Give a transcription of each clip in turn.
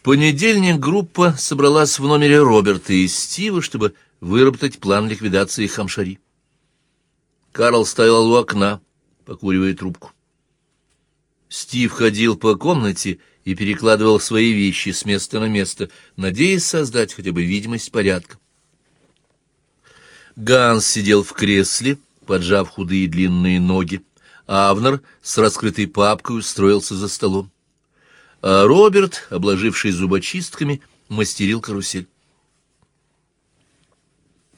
В понедельник группа собралась в номере Роберта и Стива, чтобы выработать план ликвидации Хамшари. Карл стоял у окна, покуривая трубку. Стив ходил по комнате и перекладывал свои вещи с места на место, надеясь создать хотя бы видимость порядка. Ганс сидел в кресле, поджав худые длинные ноги. Авнер с раскрытой папкой устроился за столом. А Роберт, обложивший зубочистками, мастерил карусель.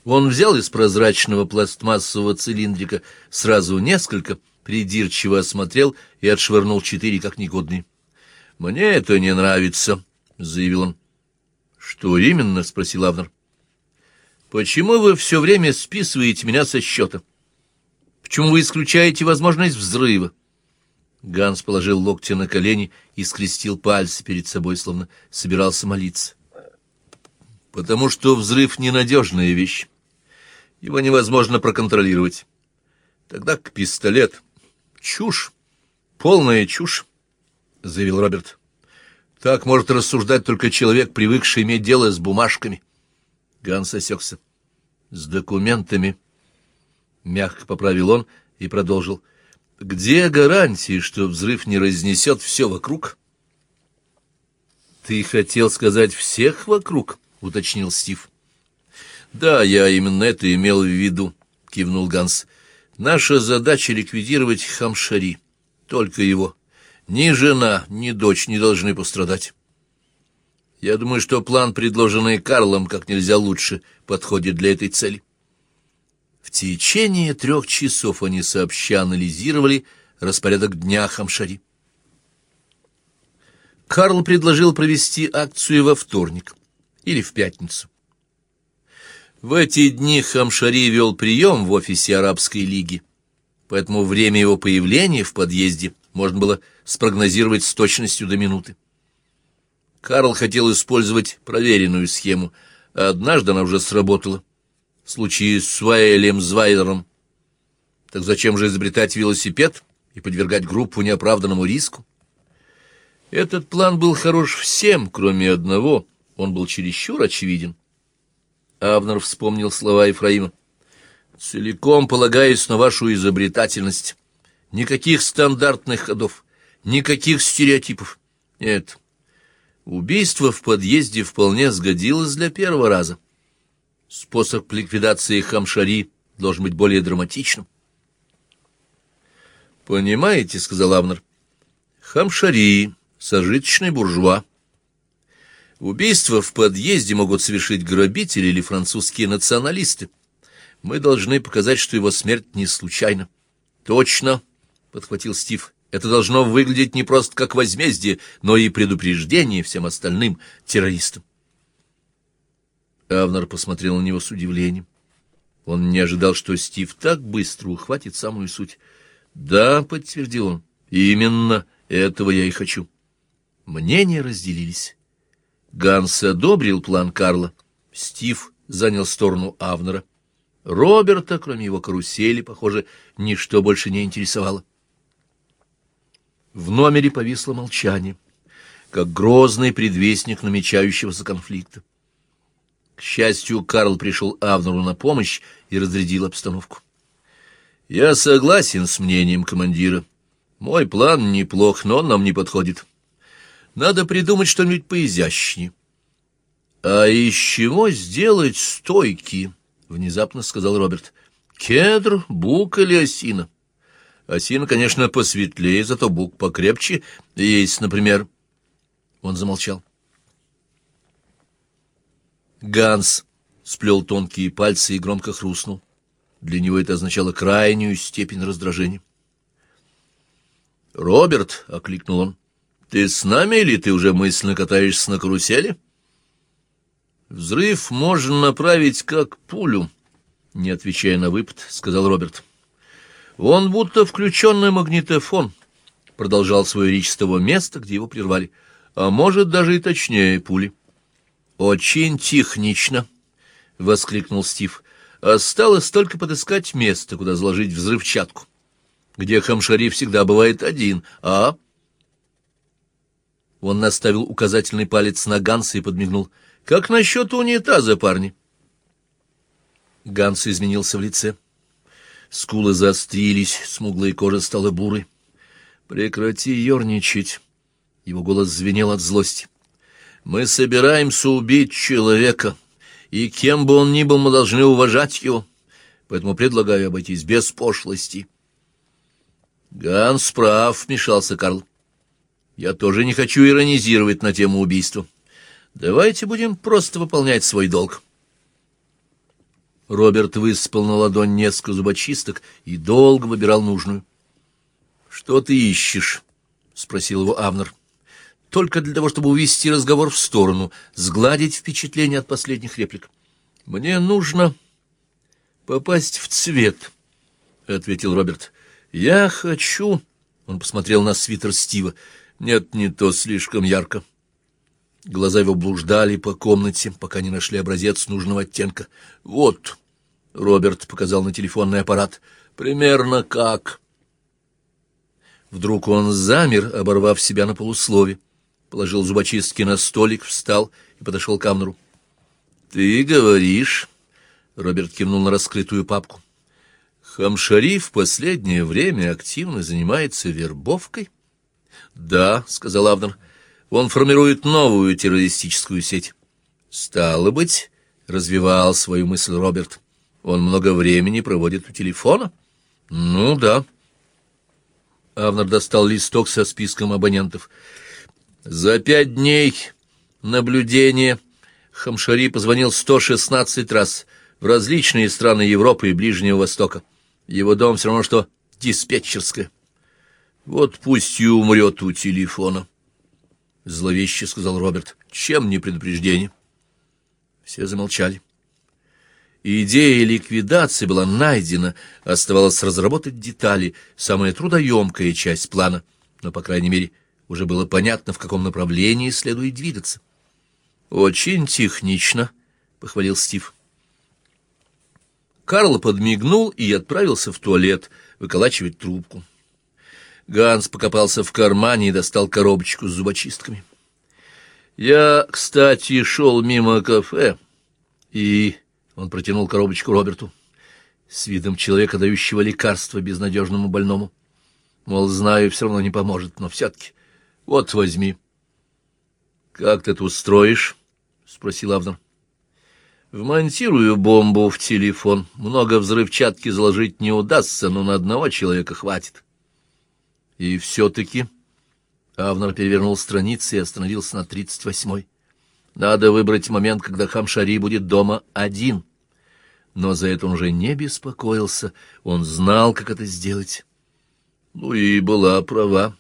Он взял из прозрачного пластмассового цилиндрика сразу несколько, придирчиво осмотрел и отшвырнул четыре как негодные. — Мне это не нравится, — заявил он. — Что именно? — спросил Авнер. — Почему вы все время списываете меня со счета? Почему вы исключаете возможность взрыва? Ганс положил локти на колени и скрестил пальцы перед собой, словно собирался молиться. — Потому что взрыв — ненадежная вещь. Его невозможно проконтролировать. Тогда к пистолет. Чушь. Полная чушь, — заявил Роберт. Так может рассуждать только человек, привыкший иметь дело с бумажками. Ганс осекся. С документами. Мягко поправил он и продолжил. Где гарантии, что взрыв не разнесет все вокруг? Ты хотел сказать всех вокруг, — уточнил Стив. «Да, я именно это имел в виду», — кивнул Ганс. «Наша задача — ликвидировать Хамшари. Только его. Ни жена, ни дочь не должны пострадать. Я думаю, что план, предложенный Карлом, как нельзя лучше, подходит для этой цели». В течение трех часов они сообща анализировали распорядок дня Хамшари. Карл предложил провести акцию во вторник или в пятницу. В эти дни Хамшари вел прием в офисе Арабской лиги, поэтому время его появления в подъезде можно было спрогнозировать с точностью до минуты. Карл хотел использовать проверенную схему, а однажды она уже сработала. В случае с Ваэлем Звайером. Так зачем же изобретать велосипед и подвергать группу неоправданному риску? Этот план был хорош всем, кроме одного. Он был чересчур очевиден. Авнер вспомнил слова Ефраима. «Целиком полагаюсь на вашу изобретательность. Никаких стандартных ходов, никаких стереотипов. Нет, убийство в подъезде вполне сгодилось для первого раза. Способ ликвидации Хамшари должен быть более драматичным». «Понимаете, — сказал Авнер, — Хамшари — сожиточный буржуа. Убийство в подъезде могут совершить грабители или французские националисты. Мы должны показать, что его смерть не случайна. — Точно, — подхватил Стив. — Это должно выглядеть не просто как возмездие, но и предупреждение всем остальным террористам. Авнер посмотрел на него с удивлением. Он не ожидал, что Стив так быстро ухватит самую суть. — Да, — подтвердил он, — именно этого я и хочу. Мнения разделились. Ганс одобрил план Карла. Стив занял сторону Авнера. Роберта, кроме его карусели, похоже, ничто больше не интересовало. В номере повисло молчание, как грозный предвестник намечающегося конфликта. К счастью, Карл пришел Авнеру на помощь и разрядил обстановку. «Я согласен с мнением командира. Мой план неплох, но он нам не подходит. Надо придумать что-нибудь поизящнее. — А из чего сделать стойки? — внезапно сказал Роберт. — Кедр, бук или осина? Осина, конечно, посветлее, зато бук покрепче. Есть, например... Он замолчал. Ганс сплел тонкие пальцы и громко хрустнул. Для него это означало крайнюю степень раздражения. «Роберт!» — окликнул он. Ты с нами или ты уже мысленно катаешься на карусели? Взрыв можно направить как пулю, не отвечая на выпад, сказал Роберт. Он будто включенный магнитофон, продолжал свою речь с того места, где его прервали, а может даже и точнее пули. Очень технично, воскликнул Стив. Осталось только подыскать место, куда заложить взрывчатку, где Хамшари всегда бывает один, а Он наставил указательный палец на Ганса и подмигнул. «Как насчет унитаза, парни?» Ганс изменился в лице. Скулы заострились, смуглая кожа стала бурой. «Прекрати ерничать!» Его голос звенел от злости. «Мы собираемся убить человека, и кем бы он ни был, мы должны уважать его, поэтому предлагаю обойтись без пошлости». «Ганс прав», — вмешался Карл. «Я тоже не хочу иронизировать на тему убийства. Давайте будем просто выполнять свой долг». Роберт высыпал на ладонь несколько зубочисток и долго выбирал нужную. — Что ты ищешь? — спросил его Авнер. — Только для того, чтобы увести разговор в сторону, сгладить впечатление от последних реплик. — Мне нужно попасть в цвет, — ответил Роберт. — Я хочу... Он посмотрел на свитер Стива. — Нет, не то слишком ярко. Глаза его блуждали по комнате, пока не нашли образец нужного оттенка. — Вот... Роберт показал на телефонный аппарат. «Примерно как?» Вдруг он замер, оборвав себя на полуслове, положил зубочистки на столик, встал и подошел к Амнеру. «Ты говоришь...» — Роберт кивнул на раскрытую папку. «Хамшари в последнее время активно занимается вербовкой?» «Да», — сказал Авнер, — «он формирует новую террористическую сеть». «Стало быть...» — развивал свою мысль Роберт. Он много времени проводит у телефона? Ну, да. Авнер достал листок со списком абонентов. За пять дней наблюдения Хамшари позвонил 116 раз в различные страны Европы и Ближнего Востока. Его дом все равно, что диспетчерская. Вот пусть и умрет у телефона. Зловеще сказал Роберт. Чем не предупреждение? Все замолчали. Идея ликвидации была найдена, оставалось разработать детали, самая трудоемкая часть плана, но, по крайней мере, уже было понятно, в каком направлении следует двигаться. «Очень технично», — похвалил Стив. Карл подмигнул и отправился в туалет выколачивать трубку. Ганс покопался в кармане и достал коробочку с зубочистками. «Я, кстати, шел мимо кафе и он протянул коробочку Роберту с видом человека, дающего лекарство безнадежному больному. Мол, знаю, все равно не поможет, но все-таки. Вот, возьми. — Как ты это устроишь? — спросил Авнер. — Вмонтирую бомбу в телефон. Много взрывчатки заложить не удастся, но на одного человека хватит. — И все-таки... Авнер перевернул страницы и остановился на тридцать восьмой. Надо выбрать момент, когда Хамшари будет дома один. Но за это он уже не беспокоился, он знал, как это сделать. Ну и была права.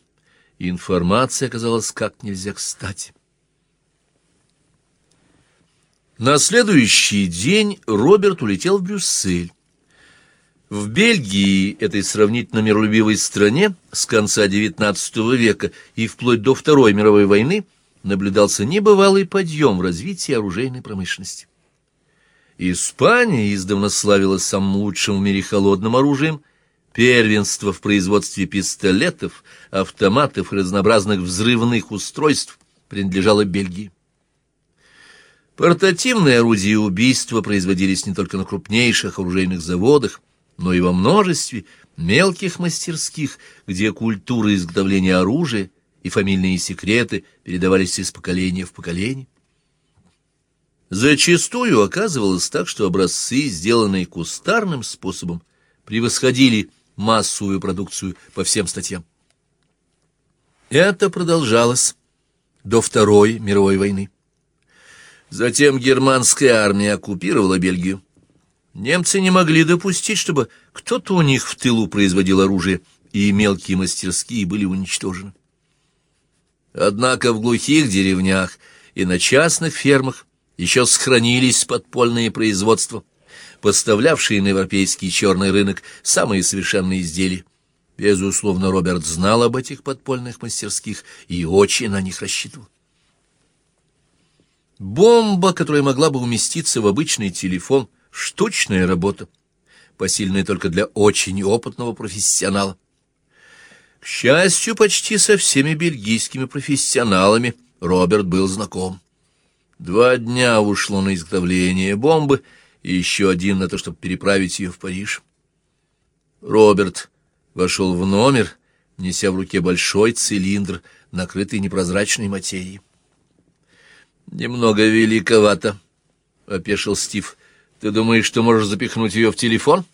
Информация оказалась как нельзя кстати. На следующий день Роберт улетел в Брюссель. В Бельгии, этой сравнительно миролюбивой стране, с конца XIX века и вплоть до Второй мировой войны, наблюдался небывалый подъем в развитии оружейной промышленности. Испания издавна славилась самым лучшим в мире холодным оружием, первенство в производстве пистолетов, автоматов и разнообразных взрывных устройств принадлежало Бельгии. Портативные орудия убийства производились не только на крупнейших оружейных заводах, но и во множестве мелких мастерских, где культура изготовления оружия – и фамильные секреты передавались из поколения в поколение. Зачастую оказывалось так, что образцы, сделанные кустарным способом, превосходили массовую продукцию по всем статьям. Это продолжалось до Второй мировой войны. Затем германская армия оккупировала Бельгию. Немцы не могли допустить, чтобы кто-то у них в тылу производил оружие, и мелкие мастерские были уничтожены. Однако в глухих деревнях и на частных фермах еще сохранились подпольные производства, поставлявшие на европейский черный рынок самые совершенные изделия. Безусловно, Роберт знал об этих подпольных мастерских и очень на них рассчитывал. Бомба, которая могла бы уместиться в обычный телефон, штучная работа, посильная только для очень опытного профессионала. К счастью, почти со всеми бельгийскими профессионалами Роберт был знаком. Два дня ушло на изготовление бомбы и еще один на то, чтобы переправить ее в Париж. Роберт вошел в номер, неся в руке большой цилиндр, накрытый непрозрачной материей. «Немного великовато», — опешил Стив. «Ты думаешь, что можешь запихнуть ее в телефон?»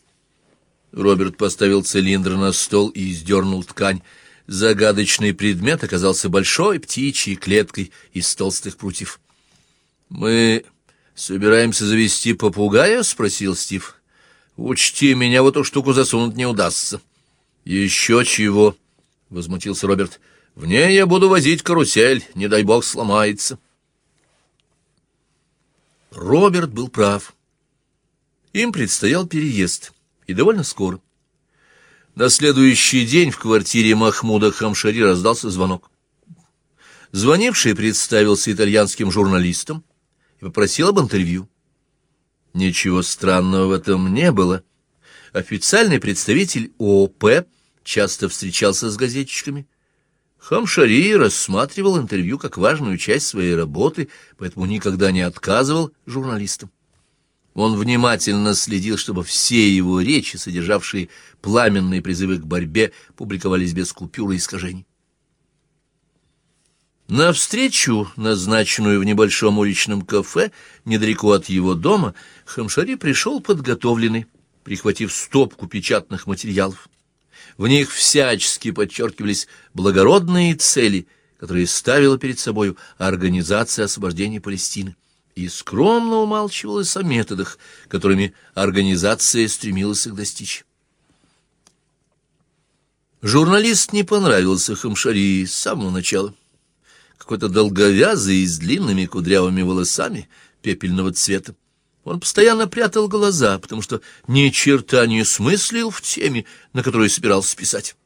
Роберт поставил цилиндр на стол и сдернул ткань. Загадочный предмет оказался большой птичьей клеткой из толстых прутьев. «Мы собираемся завести попугая?» — спросил Стив. «Учти, меня в эту штуку засунуть не удастся». «Еще чего?» — возмутился Роберт. «В ней я буду возить карусель, не дай бог сломается». Роберт был прав. Им предстоял переезд, и довольно скоро. На следующий день в квартире Махмуда Хамшари раздался звонок. Звонивший представился итальянским журналистом и попросил об интервью. Ничего странного в этом не было. Официальный представитель ООП часто встречался с газетчиками. Хамшари рассматривал интервью как важную часть своей работы, поэтому никогда не отказывал журналистам. Он внимательно следил, чтобы все его речи, содержавшие пламенные призывы к борьбе, публиковались без купюр и искажений. На встречу, назначенную в небольшом уличном кафе, недалеко от его дома, Хамшари пришел подготовленный, прихватив стопку печатных материалов. В них всячески подчеркивались благородные цели, которые ставила перед собою Организация освобождения Палестины, и скромно умалчивалась о методах, которыми организация стремилась их достичь. Журналист не понравился Хамшари с самого начала какой-то долговязый с длинными кудрявыми волосами пепельного цвета. Он постоянно прятал глаза, потому что ни черта не смыслил в теме, на которую собирался писать.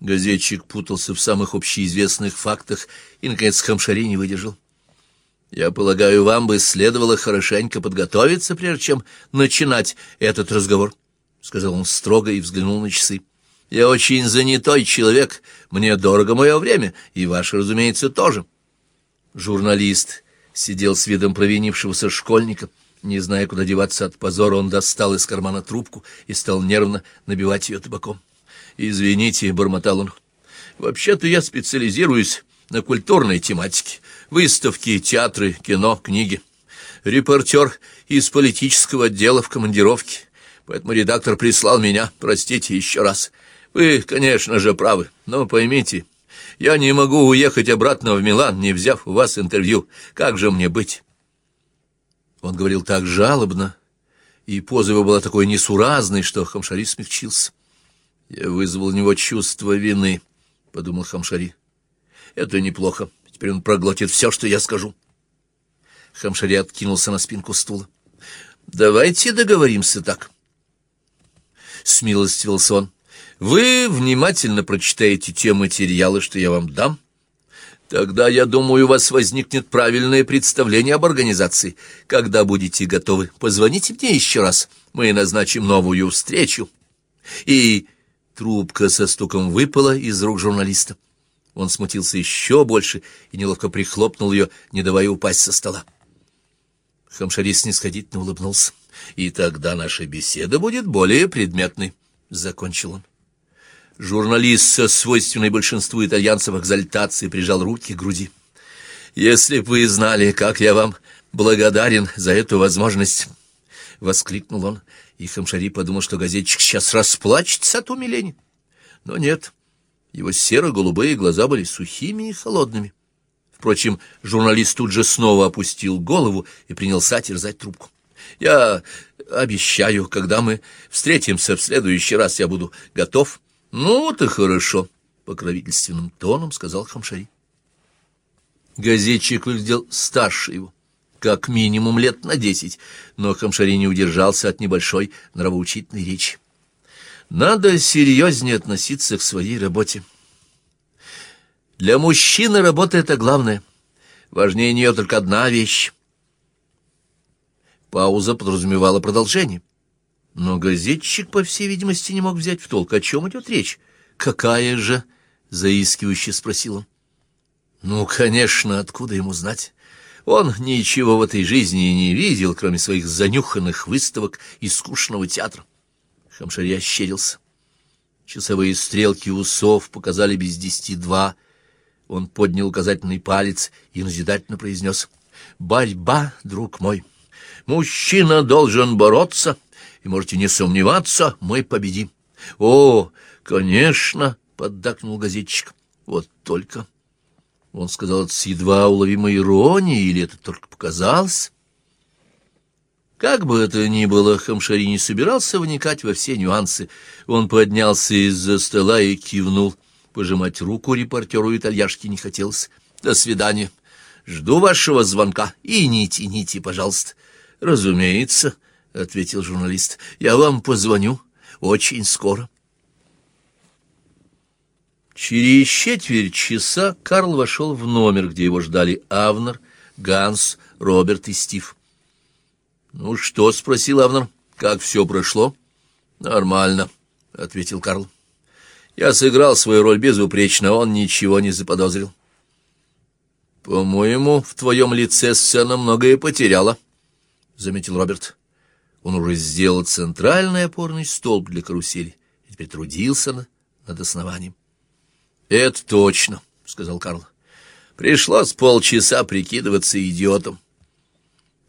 Газетчик путался в самых общеизвестных фактах и, наконец, Хамшари не выдержал. «Я полагаю, вам бы следовало хорошенько подготовиться, прежде чем начинать этот разговор», — сказал он строго и взглянул на часы. Я очень занятой человек, мне дорого мое время, и ваше, разумеется, тоже. Журналист сидел с видом провинившегося школьника. Не зная, куда деваться от позора, он достал из кармана трубку и стал нервно набивать ее табаком. «Извините», — бормотал он, — «вообще-то я специализируюсь на культурной тематике. Выставки, театры, кино, книги. Репортер из политического отдела в командировке. Поэтому редактор прислал меня, простите еще раз. Вы, конечно же, правы, но поймите, я не могу уехать обратно в Милан, не взяв у вас интервью. Как же мне быть?» Он говорил так жалобно, и поза его была такой несуразной, что Хамшари смягчился. «Я вызвал у него чувство вины», — подумал Хамшари. «Это неплохо. Теперь он проглотит все, что я скажу». Хамшари откинулся на спинку стула. «Давайте договоримся так». Смилостивился он. Вы внимательно прочитаете те материалы, что я вам дам. Тогда, я думаю, у вас возникнет правильное представление об организации. Когда будете готовы, позвоните мне еще раз. Мы назначим новую встречу. И трубка со стуком выпала из рук журналиста. Он смутился еще больше и неловко прихлопнул ее, не давая упасть со стола. Хамшари снисходительно улыбнулся. «И тогда наша беседа будет более предметной», — закончил он. Журналист со свойственной большинству итальянцев экзальтацией прижал руки к груди. «Если бы вы знали, как я вам благодарен за эту возможность!» — воскликнул он, и Хамшари подумал, что газетчик сейчас расплачется от умиления. Но нет, его серо-голубые глаза были сухими и холодными. Впрочем, журналист тут же снова опустил голову и принялся терзать трубку. «Я обещаю, когда мы встретимся в следующий раз, я буду готов». «Ну, вот и хорошо», — покровительственным тоном сказал Хамшари. Газетчик выглядел старше его, как минимум лет на десять, но Хамшари не удержался от небольшой нравоучительной речи. Надо серьезнее относиться к своей работе. Для мужчины работа — это главное. Важнее нее только одна вещь. Пауза подразумевала продолжение. Но газетчик, по всей видимости, не мог взять в толк, о чем идет речь. какая же?» — заискивающе спросил он. «Ну, конечно, откуда ему знать? Он ничего в этой жизни не видел, кроме своих занюханных выставок и скучного театра». Хамшари ощерился. Часовые стрелки усов показали без десяти два. Он поднял указательный палец и назидательно произнес. «Борьба, друг мой! Мужчина должен бороться, и можете не сомневаться, мы победим». «О, конечно!» — поддакнул газетчик. «Вот только...» Он сказал это с едва уловимой иронией, или это только показалось? Как бы это ни было, Хамшари не собирался вникать во все нюансы. Он поднялся из-за стола и кивнул. Пожимать руку репортеру итальяшки не хотелось. «До свидания. Жду вашего звонка. И не тяните, пожалуйста». «Разумеется», — ответил журналист. «Я вам позвоню очень скоро». Через четверть часа Карл вошел в номер, где его ждали Авнер, Ганс, Роберт и Стив. «Ну что?» — спросил Авнер. «Как все прошло?» «Нормально», — ответил Карл. «Я сыграл свою роль безупречно, он ничего не заподозрил». «По-моему, в твоем лице сцена многое потеряла», — заметил Роберт. Он уже сделал центральный опорный столб для карусели и теперь трудился над основанием. «Это точно», — сказал Карл. «Пришлось полчаса прикидываться идиотом».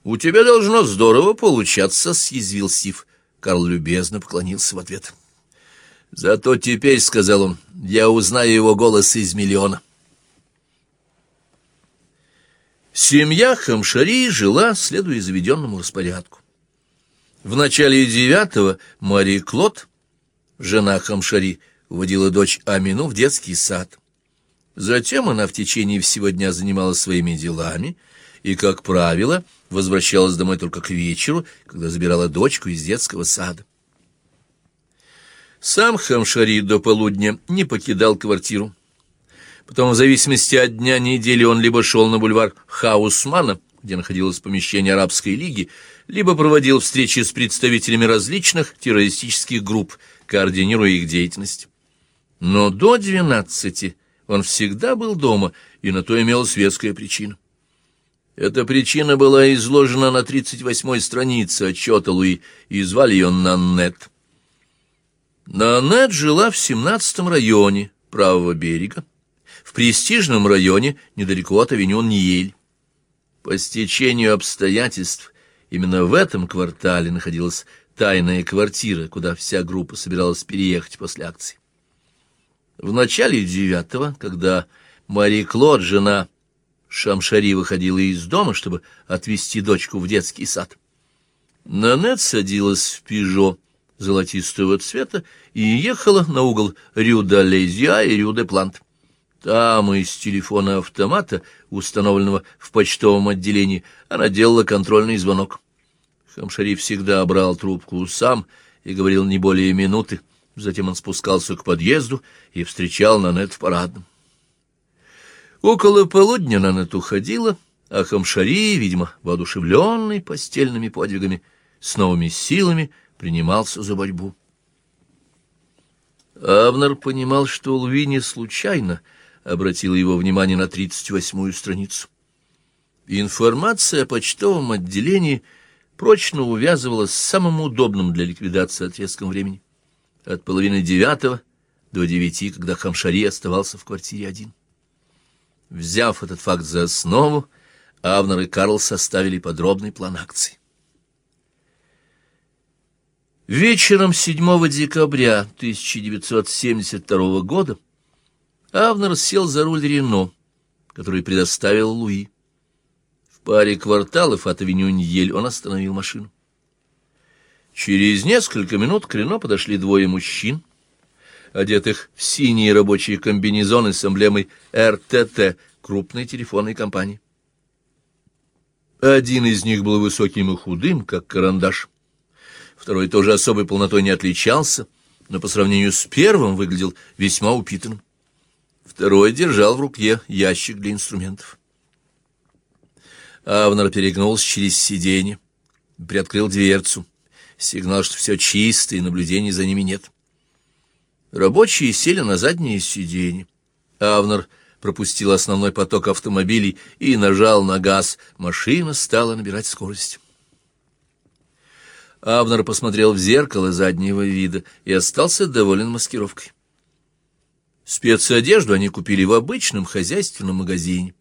«У тебя должно здорово получаться», — съязвил Стив. Карл любезно поклонился в ответ. «Зато теперь, — сказал он, — я узнаю его голос из миллиона». Семья Хамшари жила, следуя заведенному распорядку. В начале девятого Мари Клод, жена Хамшари, уводила дочь Амину в детский сад. Затем она в течение всего дня занималась своими делами и, как правило, — возвращалась домой только к вечеру, когда забирала дочку из детского сада. Сам Хамшари до полудня не покидал квартиру. Потом, в зависимости от дня недели, он либо шел на бульвар Хаусмана, где находилось помещение Арабской лиги, либо проводил встречи с представителями различных террористических групп, координируя их деятельность. Но до двенадцати он всегда был дома, и на то имел светская причина. Эта причина была изложена на 38-й странице отчета Луи, и звали ее Наннет. Наннет жила в 17-м районе правого берега, в престижном районе недалеко от авеню Ниель. По стечению обстоятельств именно в этом квартале находилась тайная квартира, куда вся группа собиралась переехать после акции. В начале девятого, когда Мари Клод, жена Шамшари выходила из дома, чтобы отвезти дочку в детский сад. Нанет садилась в пижо золотистого цвета и ехала на угол Рю-де-Лезья и Рю-де-Плант. Там из телефона автомата, установленного в почтовом отделении, она делала контрольный звонок. Хамшари всегда брал трубку сам и говорил не более минуты. Затем он спускался к подъезду и встречал Нанет в парадном. Около полудня Нанет уходила, а Хамшари, видимо, воодушевленный постельными подвигами, с новыми силами принимался за борьбу. Авнер понимал, что Луи не случайно обратила его внимание на тридцать восьмую страницу. Информация о почтовом отделении прочно увязывалась с самым удобным для ликвидации отрезком времени. От половины девятого до девяти, когда Хамшари оставался в квартире один. Взяв этот факт за основу, Авнер и Карл составили подробный план акции. Вечером 7 декабря 1972 года Авнер сел за руль Рено, который предоставил Луи. В паре кварталов от авеню он остановил машину. Через несколько минут к Рено подошли двое мужчин, одетых в синие рабочие комбинезоны с эмблемой РТТ, крупной телефонной компании. Один из них был высоким и худым, как карандаш. Второй тоже особой полнотой не отличался, но по сравнению с первым выглядел весьма упитанным. Второй держал в руке ящик для инструментов. Авнер перегнулся через сиденье, приоткрыл дверцу. Сигнал, что все чисто и наблюдений за ними нет. Рабочие сели на задние сиденья. Авнер пропустил основной поток автомобилей и нажал на газ. Машина стала набирать скорость. Авнер посмотрел в зеркало заднего вида и остался доволен маскировкой. Спецодежду они купили в обычном хозяйственном магазине.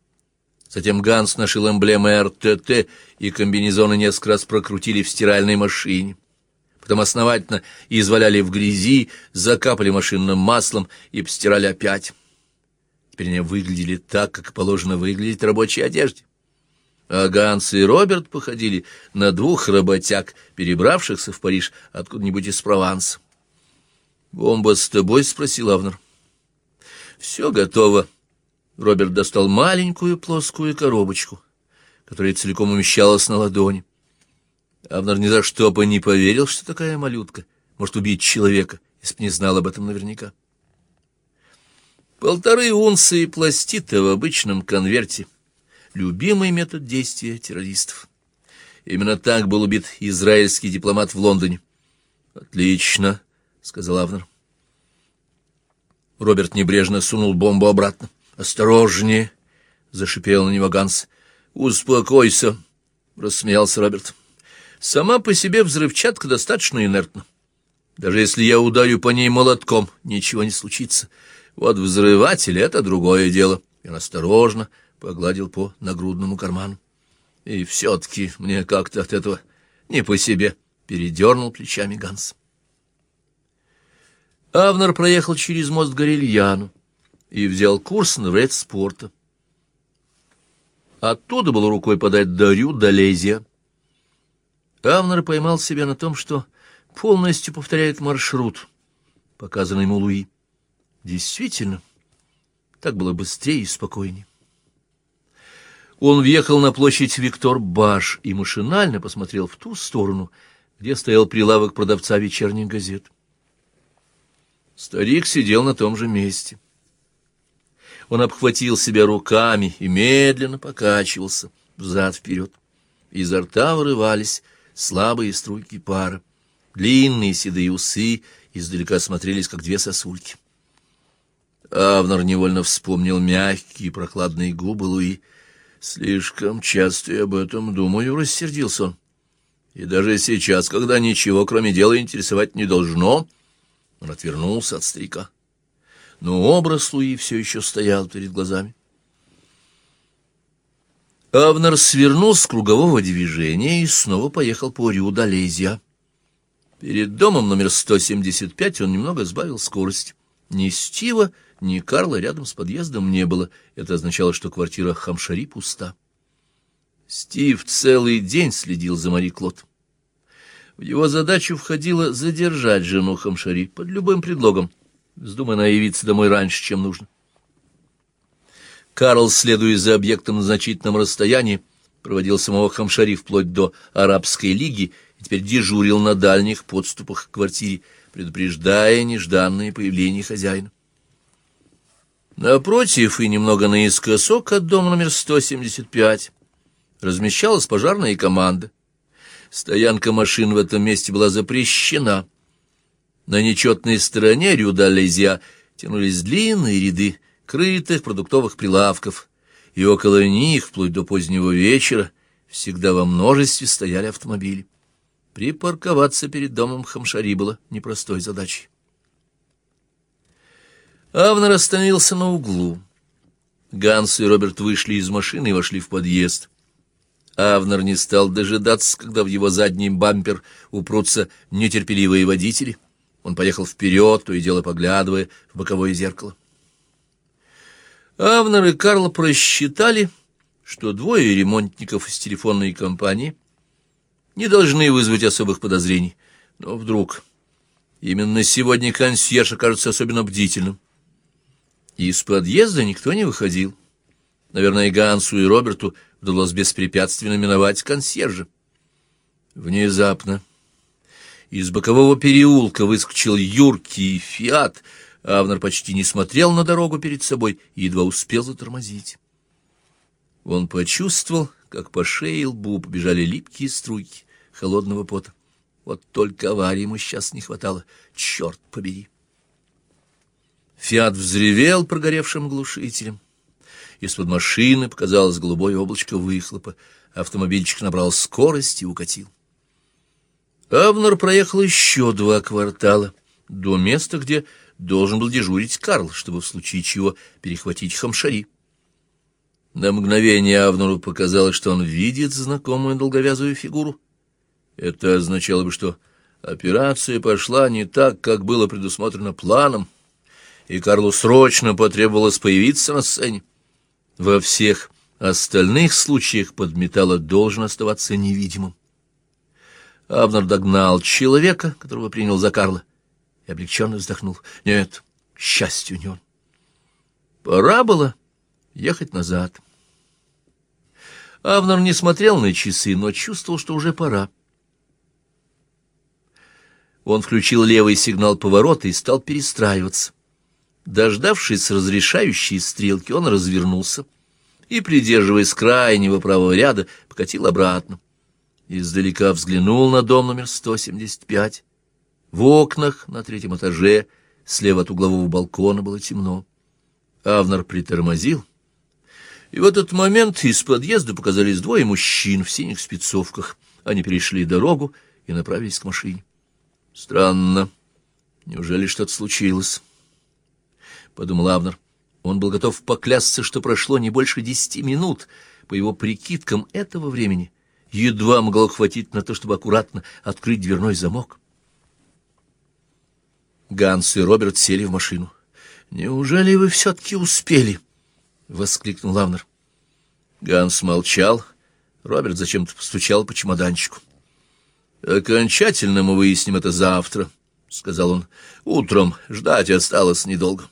Затем Ганс нашел эмблемы РТТ, и комбинезоны несколько раз прокрутили в стиральной машине. Потом основательно изваляли в грязи, закапали машинным маслом и постирали опять. Теперь они выглядели так, как положено выглядеть рабочей одежде. А Ганс и Роберт походили на двух работяг, перебравшихся в Париж откуда-нибудь из Прованса. «Бомба с тобой?» — спросил Авнер. «Все готово». Роберт достал маленькую плоскую коробочку, которая целиком умещалась на ладони. Авнер ни за что бы не поверил, что такая малютка может убить человека, если бы не знал об этом наверняка. Полторы унции пластита в обычном конверте — любимый метод действия террористов. Именно так был убит израильский дипломат в Лондоне. «Отлично», — сказал Авнер. Роберт небрежно сунул бомбу обратно. «Осторожнее!» — зашипел на него Ганс. «Успокойся!» — рассмеялся Роберт. «Сама по себе взрывчатка достаточно инертна. Даже если я ударю по ней молотком, ничего не случится. Вот взрыватель — это другое дело». И он осторожно погладил по нагрудному карману. «И все-таки мне как-то от этого не по себе», — передернул плечами Ганс. Авнер проехал через мост Горельяну и взял курс на вред спорта. Оттуда было рукой подать до Рю, до Лезия. Авнер поймал себя на том, что полностью повторяет маршрут, показанный ему Луи. Действительно, так было быстрее и спокойнее. Он въехал на площадь Виктор-Баш и машинально посмотрел в ту сторону, где стоял прилавок продавца вечерних газет. Старик сидел на том же месте. Он обхватил себя руками и медленно покачивался взад-вперед. Изо рта вырывались слабые струйки пара. Длинные седые усы издалека смотрелись, как две сосульки. Авнер невольно вспомнил мягкие прохладные губы Луи. «Слишком часто я об этом думаю», — рассердился он. «И даже сейчас, когда ничего, кроме дела, интересовать не должно...» Он отвернулся от старика. Но образ Луи все еще стоял перед глазами. Авнер свернул с кругового движения и снова поехал по Рю Долезия. Перед домом номер 175 он немного сбавил скорость. Ни Стива, ни Карла рядом с подъездом не было. Это означало, что квартира Хамшари пуста. Стив целый день следил за Мари Клод. В его задачу входило задержать жену Хамшари под любым предлогом, вздумая она явиться домой раньше, чем нужно. Карл, следуя за объектом на значительном расстоянии, проводил самого Хамшари вплоть до Арабской лиги и теперь дежурил на дальних подступах к квартире, предупреждая нежданное появление хозяина. Напротив и немного наискосок от дома номер 175 размещалась пожарная команда. Стоянка машин в этом месте была запрещена. На нечетной стороне Рюда-Лезия тянулись длинные ряды крытых продуктовых прилавков, и около них, вплоть до позднего вечера, всегда во множестве стояли автомобили. Припарковаться перед домом Хамшари было непростой задачей. Авнер остановился на углу. Ганс и Роберт вышли из машины и вошли в подъезд. Авнер не стал дожидаться, когда в его задний бампер упрутся нетерпеливые водители. Он поехал вперед, то и дело поглядывая в боковое зеркало. Авнер и Карл просчитали, что двое ремонтников из телефонной компании не должны вызвать особых подозрений. Но вдруг именно сегодня консьерж окажется особенно бдительным. Из подъезда никто не выходил. Наверное, и Гансу, и Роберту удалось беспрепятственно миновать консьержа. Внезапно из бокового переулка выскочил юркий фиат. Авнер почти не смотрел на дорогу перед собой и едва успел затормозить. Он почувствовал, как по шее и лбу побежали липкие струйки холодного пота. Вот только аварии ему сейчас не хватало, черт побери. Фиат взревел прогоревшим глушителем. Из-под машины показалось голубое облачко выхлопа. Автомобильчик набрал скорость и укатил. Авнер проехал еще два квартала до места, где должен был дежурить Карл, чтобы в случае чего перехватить хамшари. На мгновение Авнеру показалось, что он видит знакомую долговязую фигуру. Это означало бы, что операция пошла не так, как было предусмотрено планом, и Карлу срочно потребовалось появиться на сцене. Во всех остальных случаях подметало должен оставаться невидимым. Авнер догнал человека, которого принял за Карла, и облегченно вздохнул. Нет, к счастью, не он. Пора было ехать назад. Авнер не смотрел на часы, но чувствовал, что уже пора. Он включил левый сигнал поворота и стал перестраиваться. Дождавшись разрешающей стрелки, он развернулся и, придерживаясь крайнего правого ряда, покатил обратно. Издалека взглянул на дом номер 175. В окнах на третьем этаже, слева от углового балкона, было темно. Авнер притормозил, и в этот момент из подъезда показались двое мужчин в синих спецовках. Они перешли дорогу и направились к машине. Странно. Неужели что-то случилось? Подумал Авнер. Он был готов поклясться, что прошло не больше десяти минут. По его прикидкам этого времени едва могло хватить на то, чтобы аккуратно открыть дверной замок. Ганс и Роберт сели в машину. «Неужели вы все-таки успели?» — воскликнул Лавнер. Ганс молчал. Роберт зачем-то постучал по чемоданчику. «Окончательно мы выясним это завтра», — сказал он. «Утром ждать осталось недолго».